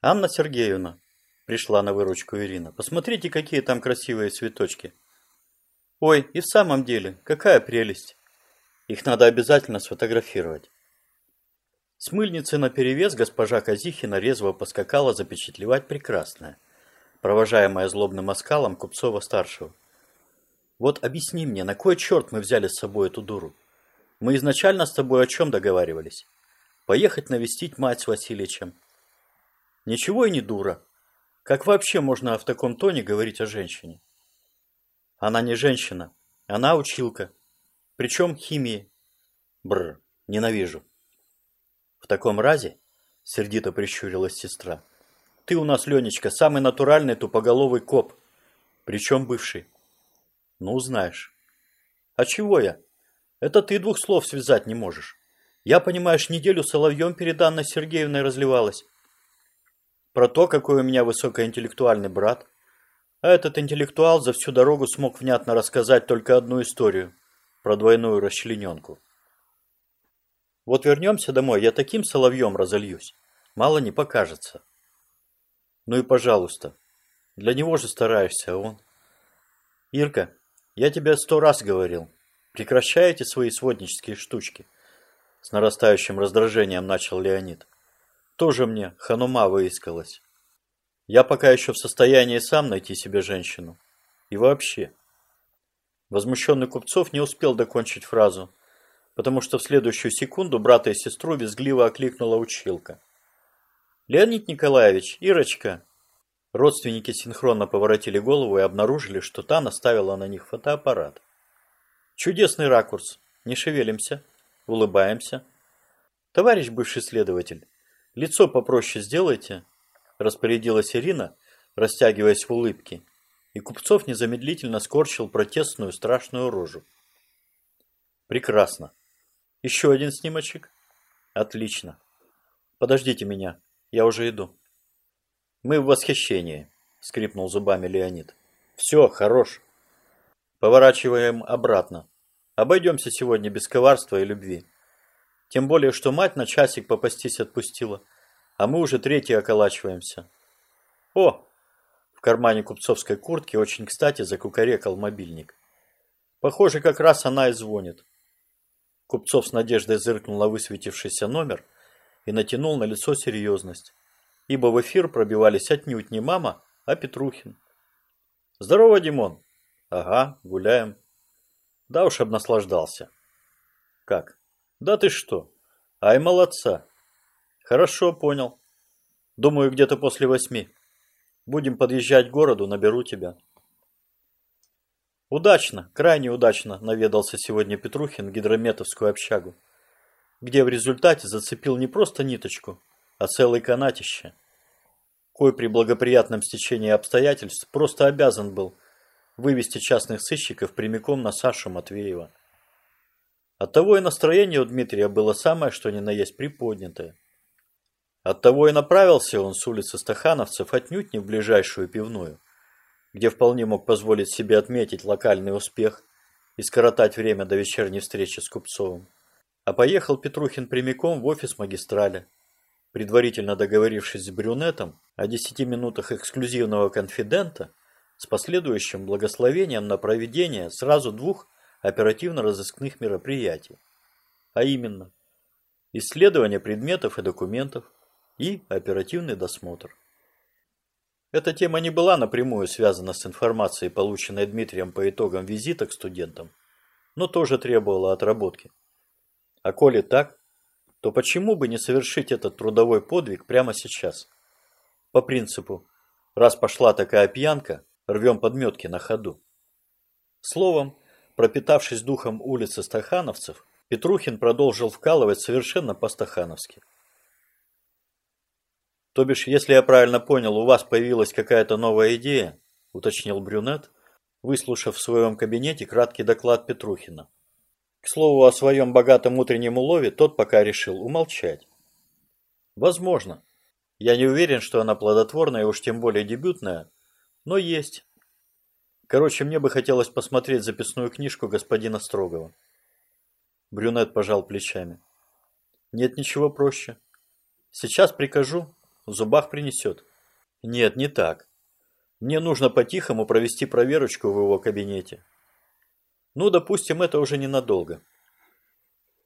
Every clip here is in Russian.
Анна Сергеевна, пришла на выручку Ирина, посмотрите, какие там красивые цветочки. Ой, и в самом деле, какая прелесть. Их надо обязательно сфотографировать. С мыльницы наперевес госпожа Казихина резво поскакала запечатлевать прекрасное, провожаемая злобным оскалом Купцова-старшего. Вот объясни мне, на кой черт мы взяли с собой эту дуру? Мы изначально с тобой о чем договаривались? Поехать навестить мать с Васильичем. Ничего и не дура. Как вообще можно в таком тоне говорить о женщине? Она не женщина, она училка. Причем химии. Бррр, ненавижу. В таком разе, сердито прищурилась сестра, ты у нас, Ленечка, самый натуральный тупоголовый коп. Причем бывший. Ну, знаешь. А чего я? Это ты двух слов связать не можешь. Я, понимаешь, неделю соловьем перед Анной Сергеевной разливалась. Про то, какой у меня высокоинтеллектуальный брат. А этот интеллектуал за всю дорогу смог внятно рассказать только одну историю. Про двойную расчлененку. Вот вернемся домой, я таким соловьем разольюсь. Мало не покажется. Ну и пожалуйста. Для него же стараешься, а он... Ирка, я тебе сто раз говорил. Прекращайте свои своднические штучки. С нарастающим раздражением начал Леонид. Тоже мне ханума выискалась. Я пока еще в состоянии сам найти себе женщину. И вообще. Возмущенный Купцов не успел докончить фразу, потому что в следующую секунду брата и сестру визгливо окликнула училка. «Леонид Николаевич, Ирочка!» Родственники синхронно поворотили голову и обнаружили, что та наставила на них фотоаппарат. «Чудесный ракурс. Не шевелимся. Улыбаемся. Товарищ бывший следователь, лицо попроще сделайте», распорядилась Ирина, растягиваясь в улыбке, и Купцов незамедлительно скорчил протестную страшную рожу. «Прекрасно. Еще один снимочек? Отлично. Подождите меня, я уже иду. Мы в восхищении, скрипнул зубами Леонид. Все, хорош. Поворачиваем обратно. Обойдемся сегодня без коварства и любви. Тем более, что мать на часик попастись отпустила, а мы уже третий околачиваемся. О! В кармане купцовской куртки очень кстати закукарекал мобильник. Похоже, как раз она и звонит. Купцов с надеждой зыркнул на высветившийся номер и натянул на лицо серьезность, ибо в эфир пробивались отнюдь не мама, а Петрухин. «Здорово, Димон!» «Ага, гуляем». Да уж обнаслаждался. «Как? Да ты что? Ай, молодца!» «Хорошо, понял. Думаю, где-то после восьми. Будем подъезжать к городу, наберу тебя». Удачно, крайне удачно наведался сегодня Петрухин в гидрометовскую общагу, где в результате зацепил не просто ниточку, а целый канатище. Кой при благоприятном стечении обстоятельств просто обязан был вывести частных сыщиков прямиком на Сашу Матвеева. Оттого и настроение у Дмитрия было самое, что ни на есть приподнятое. Оттого и направился он с улицы Стахановцев отнюдь не в ближайшую пивную, где вполне мог позволить себе отметить локальный успех и скоротать время до вечерней встречи с Купцовым. А поехал Петрухин прямиком в офис магистраля, предварительно договорившись с брюнетом о 10 минутах эксклюзивного конфидента с последующим благословением на проведение сразу двух оперативно-розыскных мероприятий, а именно исследование предметов и документов и оперативный досмотр. Эта тема не была напрямую связана с информацией, полученной Дмитрием по итогам визита к студентам, но тоже требовала отработки. А коли так, то почему бы не совершить этот трудовой подвиг прямо сейчас? По принципу, раз пошла такая пьянка, рвем подметки на ходу. Словом, пропитавшись духом улицы стахановцев, Петрухин продолжил вкалывать совершенно по-стахановски. То бишь, если я правильно понял, у вас появилась какая-то новая идея, уточнил брюнет, выслушав в своем кабинете краткий доклад Петрухина. К слову, о своем богатом утреннем улове тот пока решил умолчать. Возможно. Я не уверен, что она плодотворная уж тем более дебютная, но есть. Короче, мне бы хотелось посмотреть записную книжку господина Строгова. Брюнет пожал плечами. Нет ничего проще. Сейчас прикажу, в зубах принесет. Нет, не так. Мне нужно по-тихому провести проверочку в его кабинете. Ну, допустим, это уже ненадолго.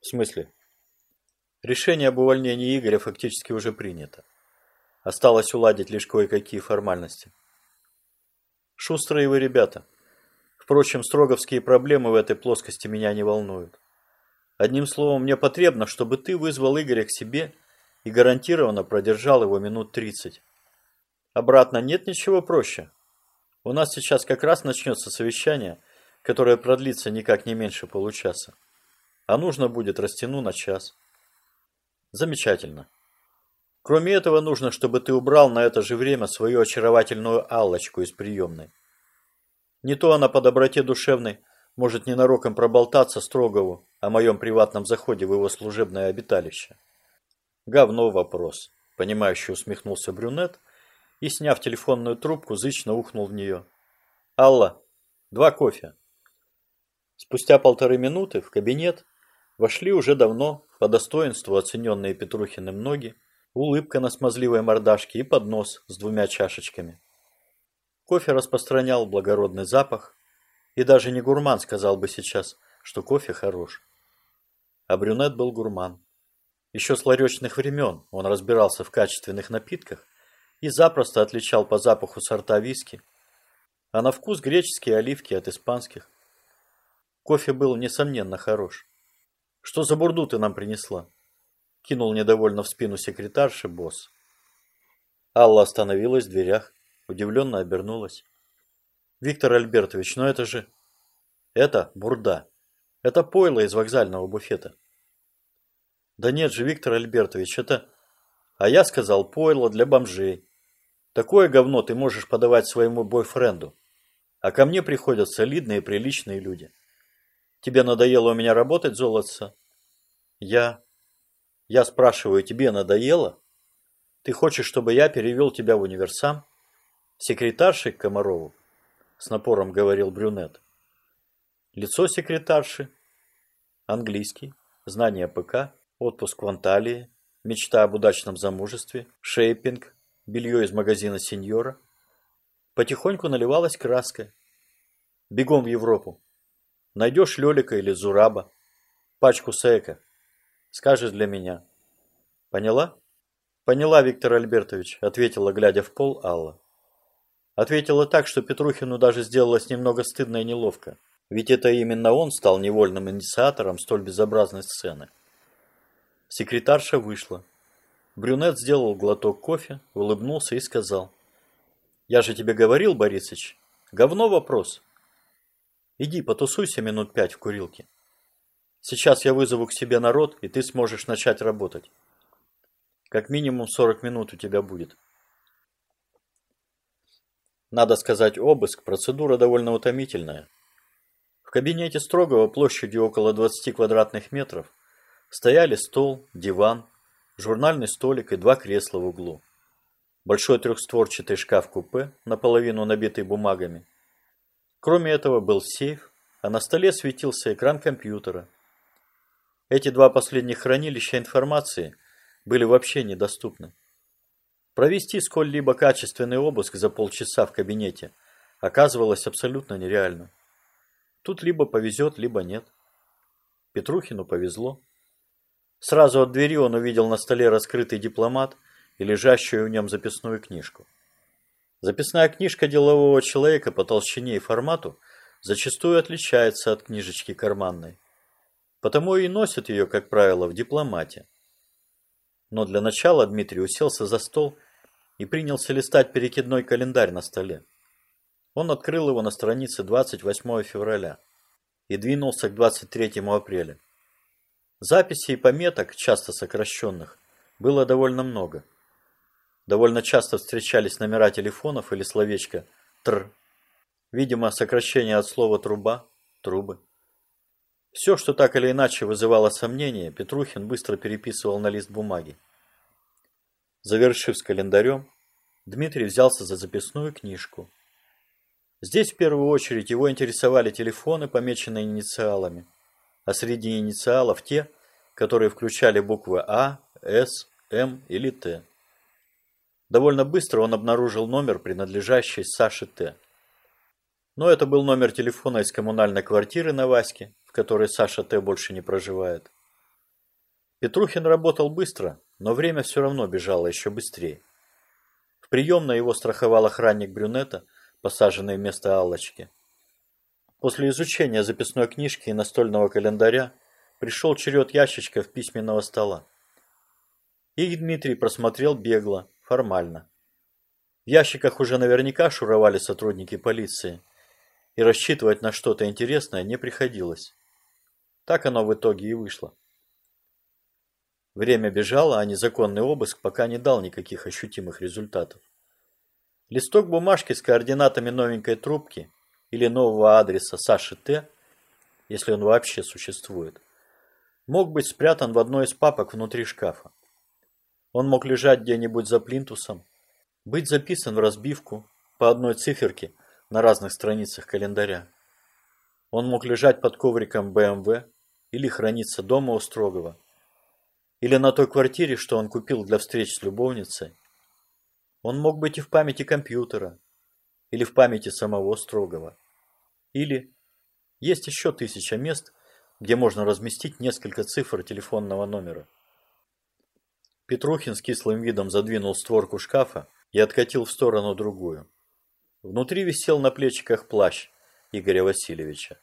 В смысле? Решение об увольнении Игоря фактически уже принято. Осталось уладить лишь кое-какие формальности. Шустрые вы ребята. Впрочем, строговские проблемы в этой плоскости меня не волнуют. Одним словом, мне потребно, чтобы ты вызвал Игоря к себе и гарантированно продержал его минут 30. Обратно нет ничего проще. У нас сейчас как раз начнется совещание, которое продлится никак не меньше получаса. А нужно будет растяну на час. Замечательно. Кроме этого, нужно, чтобы ты убрал на это же время свою очаровательную Аллочку из приемной. Не то она по доброте душевной может ненароком проболтаться Строгову о моем приватном заходе в его служебное обиталище. Говно вопрос, понимающе усмехнулся брюнет и, сняв телефонную трубку, зычно ухнул в нее. «Алла, два кофе». Спустя полторы минуты в кабинет вошли уже давно по достоинству оцененные Петрухиным ноги, улыбка на смазливой мордашке и поднос с двумя чашечками. Кофе распространял благородный запах, и даже не гурман сказал бы сейчас, что кофе хорош. А брюнет был гурман. Еще с ларечных времен он разбирался в качественных напитках и запросто отличал по запаху сорта виски, а на вкус греческие оливки от испанских. Кофе был, несомненно, хорош. «Что за бурду ты нам принесла?» Кинул недовольно в спину секретарши босс. Алла остановилась в дверях, удивленно обернулась. «Виктор Альбертович, но это же...» «Это бурда. Это пойло из вокзального буфета». «Да нет же, Виктор Альбертович, это...» «А я сказал, пойло для бомжей. Такое говно ты можешь подавать своему бойфренду. А ко мне приходят солидные и приличные люди. Тебе надоело у меня работать, золотце?» «Я...» Я спрашиваю, тебе надоело? Ты хочешь, чтобы я перевел тебя в универсам? Секретарши к Комарову? С напором говорил брюнет. Лицо секретарши. Английский. Знание ПК. Отпуск в Анталии. Мечта об удачном замужестве. Шейпинг. Белье из магазина сеньора. Потихоньку наливалась краска. Бегом в Европу. Найдешь Лелика или Зураба. Пачку Сека. Скажешь для меня. Поняла? Поняла, Виктор Альбертович, ответила, глядя в пол, Алла. Ответила так, что Петрухину даже сделалось немного стыдно и неловко. Ведь это именно он стал невольным инициатором столь безобразной сцены. Секретарша вышла. Брюнет сделал глоток кофе, улыбнулся и сказал. «Я же тебе говорил, Борисыч, говно вопрос. Иди потусуйся минут пять в курилке». Сейчас я вызову к себе народ, и ты сможешь начать работать. Как минимум 40 минут у тебя будет. Надо сказать, обыск – процедура довольно утомительная. В кабинете Строгого площадью около 20 квадратных метров стояли стол, диван, журнальный столик и два кресла в углу. Большой трехстворчатый шкаф-купе, наполовину набитый бумагами. Кроме этого был сейф, а на столе светился экран компьютера – эти два последних хранилища информации были вообще недоступны. Провести сколь-либо качественный обыск за полчаса в кабинете оказывалось абсолютно нереально. Тут либо повезет, либо нет. Петрухину повезло. Сразу от двери он увидел на столе раскрытый дипломат и лежащую в нем записную книжку. Записная книжка делового человека по толщине и формату зачастую отличается от книжечки карманной. Потому и носят ее, как правило, в дипломате. Но для начала Дмитрий уселся за стол и принялся листать перекидной календарь на столе. Он открыл его на странице 28 февраля и двинулся к 23 апреля. Записей и пометок, часто сокращенных, было довольно много. Довольно часто встречались номера телефонов или словечко «тр». Видимо, сокращение от слова «труба», «трубы». Все, что так или иначе вызывало сомнения, Петрухин быстро переписывал на лист бумаги. Завершив с календарем, Дмитрий взялся за записную книжку. Здесь в первую очередь его интересовали телефоны, помеченные инициалами, а среди инициалов те, которые включали буквы А, С, М или Т. Довольно быстро он обнаружил номер, принадлежащий Саше Т. Но это был номер телефона из коммунальной квартиры на Ваське, в которой Саша Т. больше не проживает. Петрухин работал быстро, но время все равно бежало еще быстрее. В приемной его страховал охранник брюнета, посаженный вместо Аллочки. После изучения записной книжки и настольного календаря пришел черед ящичков письменного стола. Их Дмитрий просмотрел бегло, формально. В ящиках уже наверняка шуровали сотрудники полиции, и рассчитывать на что-то интересное не приходилось. Так оно в итоге и вышло. Время бежало, а незаконный обыск пока не дал никаких ощутимых результатов. Листок бумажки с координатами новенькой трубки или нового адреса Саши Т, если он вообще существует, мог быть спрятан в одной из папок внутри шкафа. Он мог лежать где-нибудь за плинтусом, быть записан в разбивку по одной циферке на разных страницах календаря. Он мог лежать под ковриком БМВ или храниться дома у Строгова. Или на той квартире, что он купил для встреч с любовницей. Он мог быть и в памяти компьютера, или в памяти самого Строгова. Или есть еще тысяча мест, где можно разместить несколько цифр телефонного номера. Петрухин с кислым видом задвинул створку шкафа и откатил в сторону другую. Внутри висел на плечиках плащ Игоря Васильевича.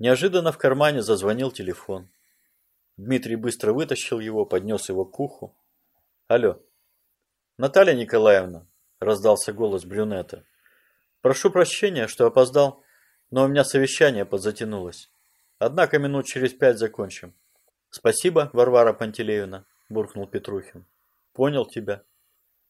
Неожиданно в кармане зазвонил телефон. Дмитрий быстро вытащил его, поднес его к уху. «Алло!» «Наталья Николаевна!» – раздался голос брюнета. «Прошу прощения, что опоздал, но у меня совещание подзатянулось. Однако минут через пять закончим». «Спасибо, Варвара Пантелеевна!» – буркнул Петрухин. «Понял тебя».